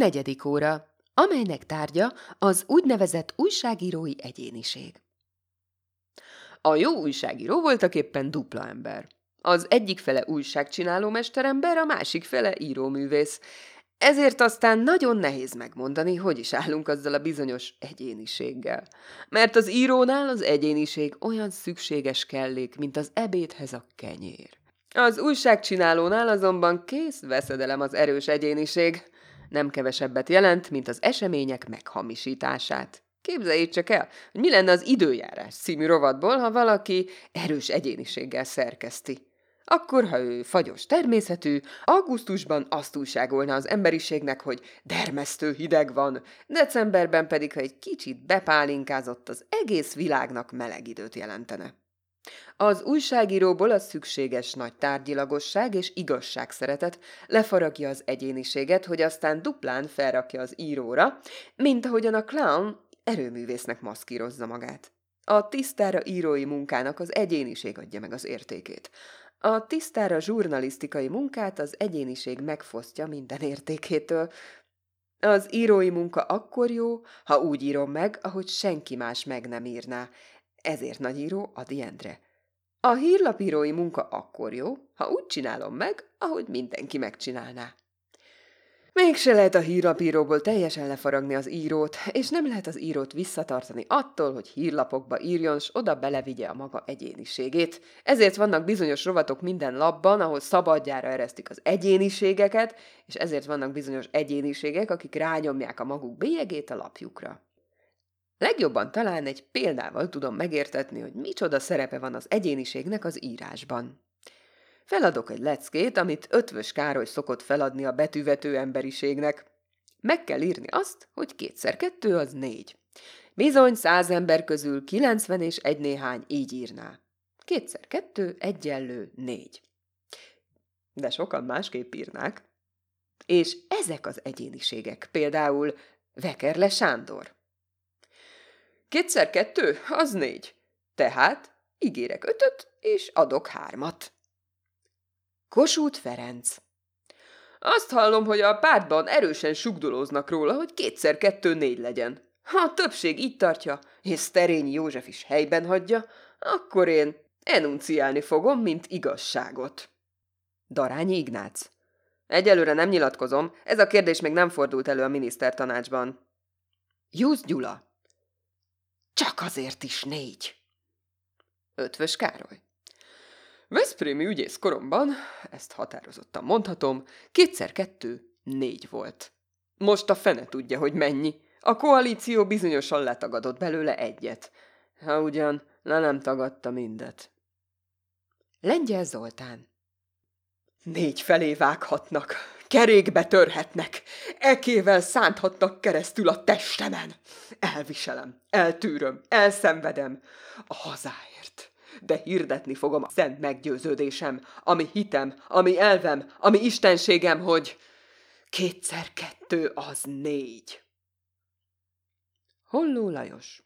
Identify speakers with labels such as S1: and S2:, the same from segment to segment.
S1: Negyedik óra, amelynek tárgya az úgynevezett újságírói egyéniség. A jó újságíró voltak éppen dupla ember. Az egyik fele újságcsináló mesterember, a másik fele íróművész. Ezért aztán nagyon nehéz megmondani, hogy is állunk azzal a bizonyos egyéniséggel. Mert az írónál az egyéniség olyan szükséges kellék, mint az ebédhez a kenyér. Az újságcsinálónál azonban kész veszedelem az erős egyéniség. Nem kevesebbet jelent, mint az események meghamisítását. Képzeljék csak el, hogy mi lenne az időjárás című rovatból, ha valaki erős egyéniséggel szerkeszti. Akkor, ha ő fagyos természetű, augusztusban azt újságolna az emberiségnek, hogy dermesztő hideg van, decemberben pedig, ha egy kicsit bepálinkázott, az egész világnak meleg időt jelentene. Az újságíróból a szükséges nagy tárgyilagosság és igazság szeretet lefaragja az egyéniséget, hogy aztán duplán felrakja az íróra, mint ahogyan a clown erőművésznek maszkírozza magát. A tisztára írói munkának az egyéniség adja meg az értékét. A tisztára zsurnalisztikai munkát az egyéniség megfosztja minden értékétől. Az írói munka akkor jó, ha úgy írom meg, ahogy senki más meg nem írná. Ezért nagy író a Endre. A hírlapírói munka akkor jó, ha úgy csinálom meg, ahogy mindenki megcsinálná. Mégse lehet a hírlapíróból teljesen lefaragni az írót, és nem lehet az írót visszatartani attól, hogy hírlapokba írjon, s oda belevigye a maga egyéniségét. Ezért vannak bizonyos rovatok minden labban, ahol szabadjára eresztik az egyéniségeket, és ezért vannak bizonyos egyéniségek, akik rányomják a maguk bélyegét a lapjukra. Legjobban talán egy példával tudom megértetni, hogy micsoda szerepe van az egyéniségnek az írásban. Feladok egy leckét, amit Ötvös Károly szokott feladni a betűvető emberiségnek. Meg kell írni azt, hogy kétszer kettő az négy. Bizony száz ember közül 90 és egy néhány így írná. Kétszer kettő egyenlő négy. De sokan másképp írnák. És ezek az egyéniségek, például Vekerle Sándor. Kétszer kettő, az négy. Tehát ígérek ötöt, és adok hármat. Kossuth Ferenc Azt hallom, hogy a pártban erősen sugdolóznak róla, hogy kétszer kettő négy legyen. Ha a többség így tartja, és Szterényi József is helyben hagyja, akkor én enunciálni fogom, mint igazságot. Darányi Ignác Egyelőre nem nyilatkozom, ez a kérdés még nem fordult elő a minisztertanácsban. Júz Gyula csak azért is négy. Ötvös Károly. Veszprémi ügyész koromban, ezt határozottan mondhatom, kétszer kettő négy volt. Most a fene tudja, hogy mennyi. A koalíció bizonyosan letagadott belőle egyet. Ha ugyan, le nem tagadta mindet. Lengyel Zoltán. Négy felé vághatnak, kerékbe törhetnek, ekével szánthatnak keresztül a testemen. Elviselem, eltűröm, elszenvedem a hazáért. De hirdetni fogom a szent meggyőződésem, ami hitem, ami elvem, ami istenségem, hogy kétszer kettő az négy. Holló Lajos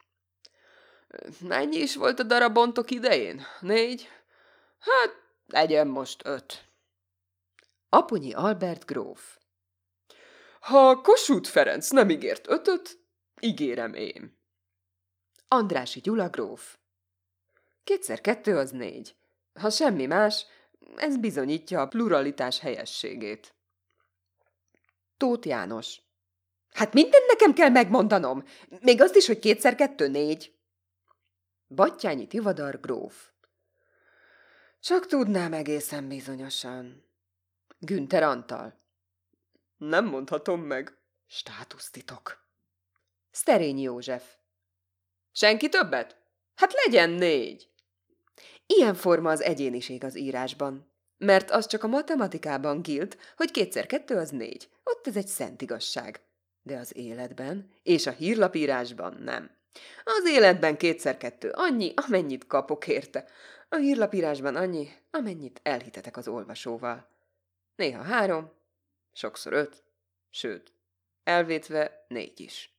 S1: Mennyi is volt a darabontok idején? Négy? Hát, legyen most öt. Aponyi Albert gróf. Ha Kossuth Ferenc nem ígért ötöt, ígérem én. Andrási Gyula gróf. Kétszer kettő az négy. Ha semmi más, ez bizonyítja a pluralitás helyességét. Tóth János. Hát mindent nekem kell megmondanom. Még azt is, hogy kétszer kettő négy. Battyányi Tivadar gróf. Csak tudnám egészen bizonyosan. Günther Antal. Nem mondhatom meg. Státusztitok. Szterényi József. Senki többet? Hát legyen négy. Ilyen forma az egyéniség az írásban. Mert az csak a matematikában gilt, hogy kétszer kettő az négy. Ott ez egy szent igazság. De az életben és a hírlapírásban nem. Az életben kétszer kettő annyi, amennyit kapok érte. A hírlapírásban annyi, amennyit elhitetek az olvasóval. Néha három, sokszor öt, sőt, elvétve négy is.